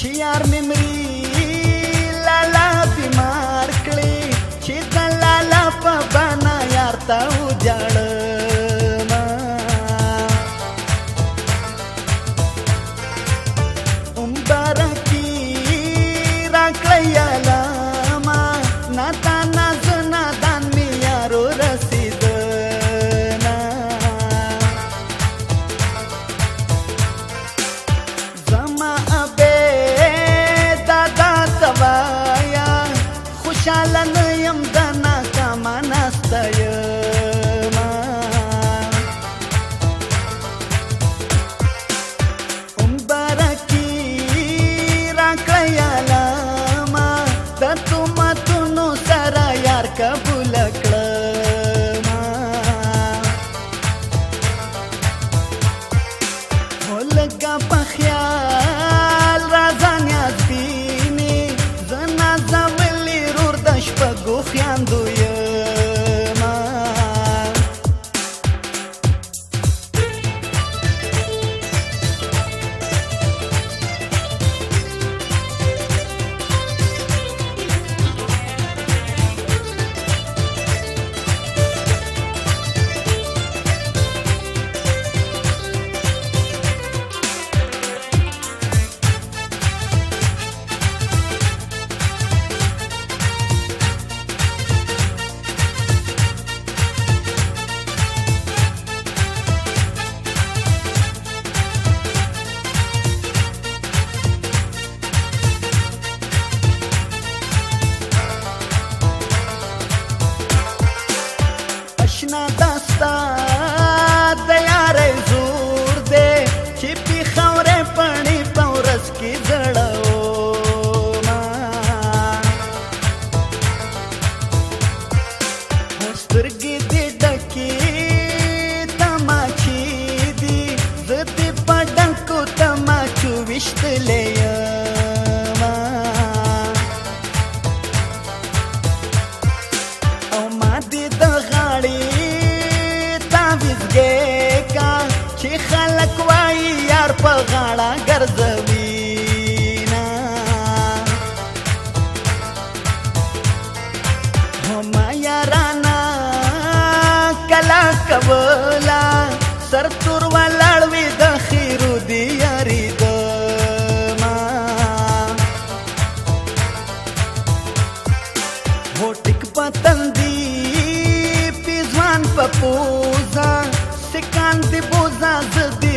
She are memory up سرزمینا هم یارانا کلا کبلا سر تور ولاړوي د خیرو دی یاري د ما هوټک پتندي پیځوان پپوزا سکان دی بوزا زدي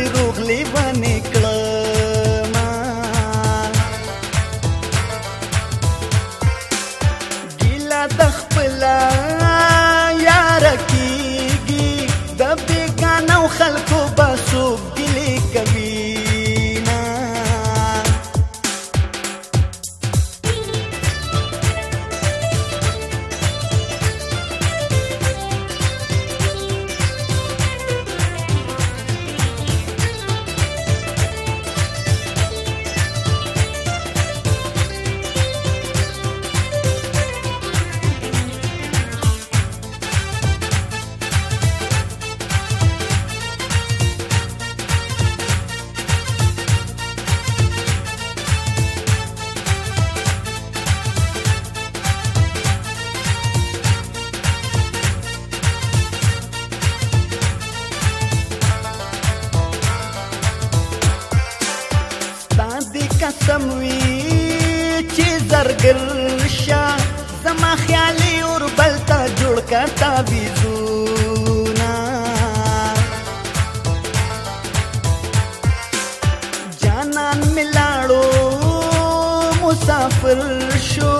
سم وي چې زرګل شا زما خیالي اور بلتا جوړ کا تعویذونه جانان ملاړو مسافر شو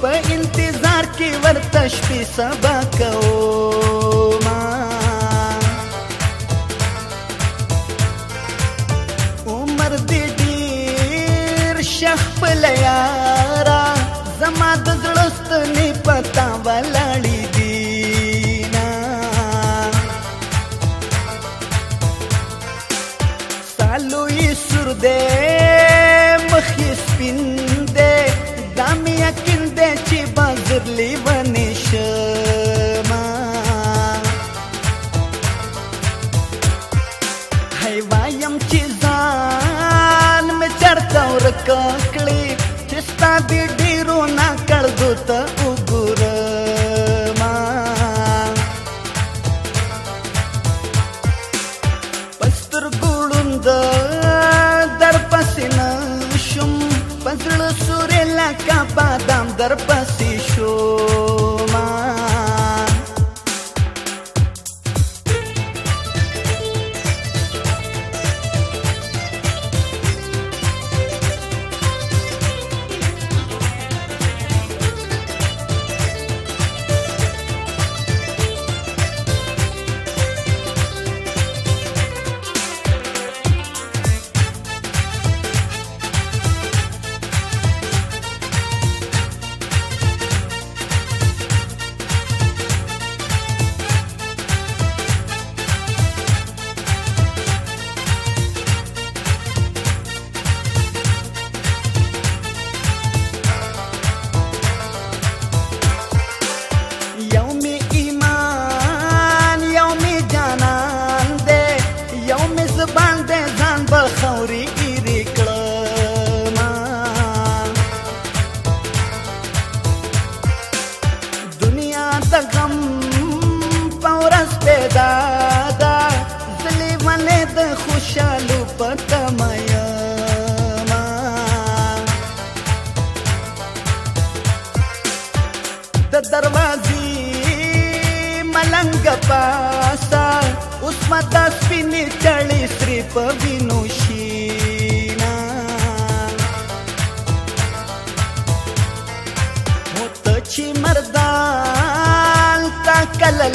په انتظار کې ورته شپې سبا ز در پسینه شم پزړه سورې لکه بادام در پسې شو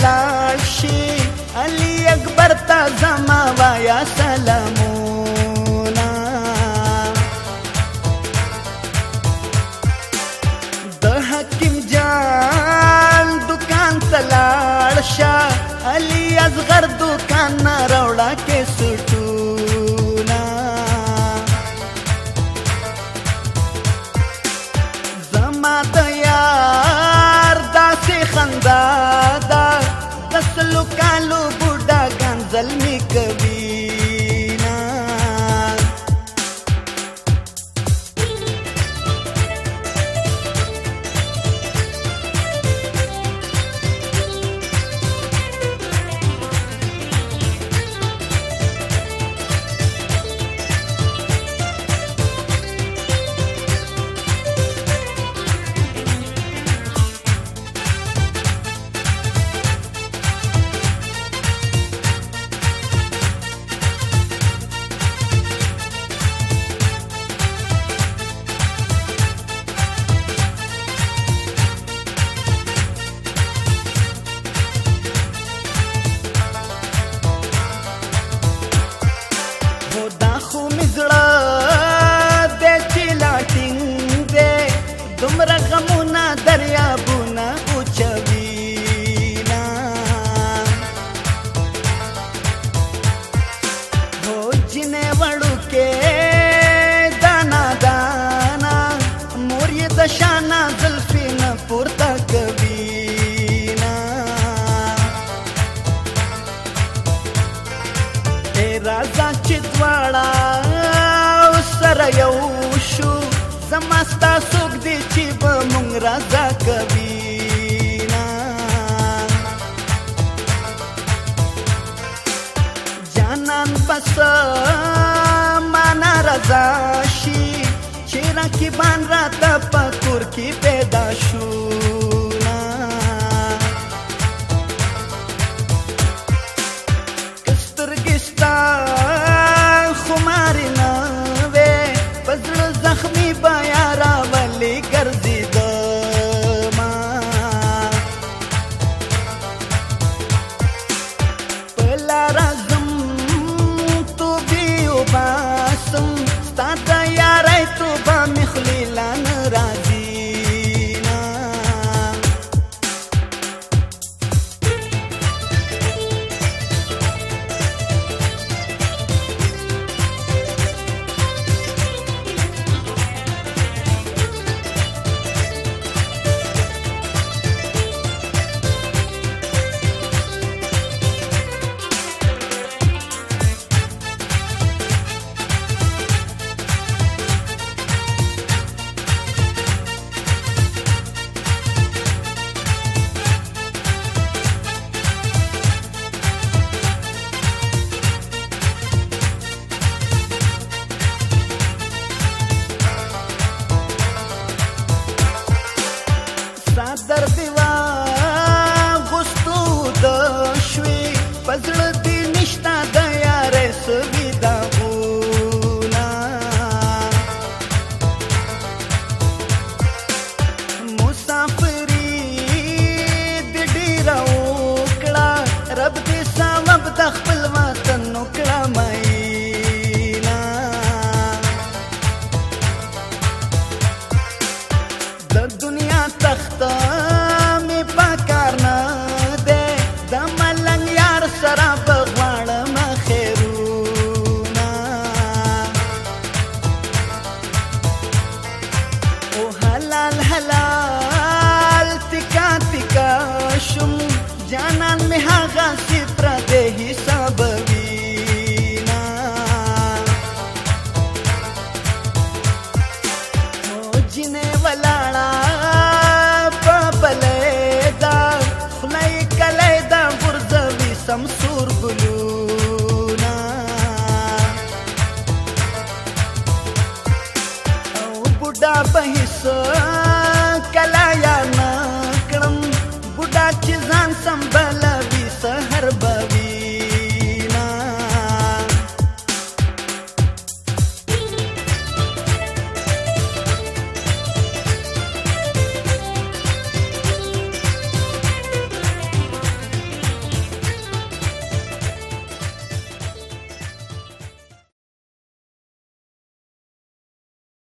لاړ شي علي اکبر تا زما وایا राजा कर تختار ensemble